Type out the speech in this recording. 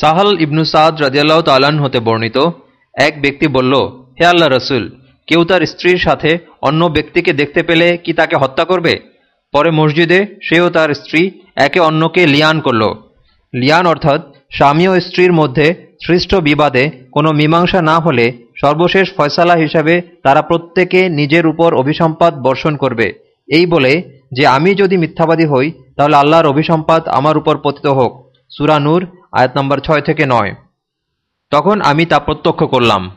সাহাল ইবনু সাদ রাজিয়াল্লাহ তালান হতে বর্ণিত, এক ব্যক্তি বলল, হে আল্লাহ রসুল, কেউ তার স্ত্রীর সাথে অন্য ব্যক্তিকে দেখতে পেলে কি তাকে হত্যা করবে? পরে মসজিদে সেও তার স্ত্রী একে অন্যকে লিয়ান করল। লিয়ান অর্থাৎ স্বামী ও স্ত্রীর মধ্যে সৃষ্ট বিবাদে কোনো মীমাংসা না হলে সর্বশেষ ফয়সালা হিসাবে তারা প্রত্যেকে নিজের উপর অভিসম্পাদ বর্ষণ করবে। এই বলে যে, আমি যদি মিথ্যাবাদী হই, তাহলে আল্লাহর অভিসম্পাদ আমার উপর পতিত হোক। সুরা নূর আয়াত নম্বর ছয় থেকে নয়। তখন আমি তা প্রত্যক্ষ করলাম।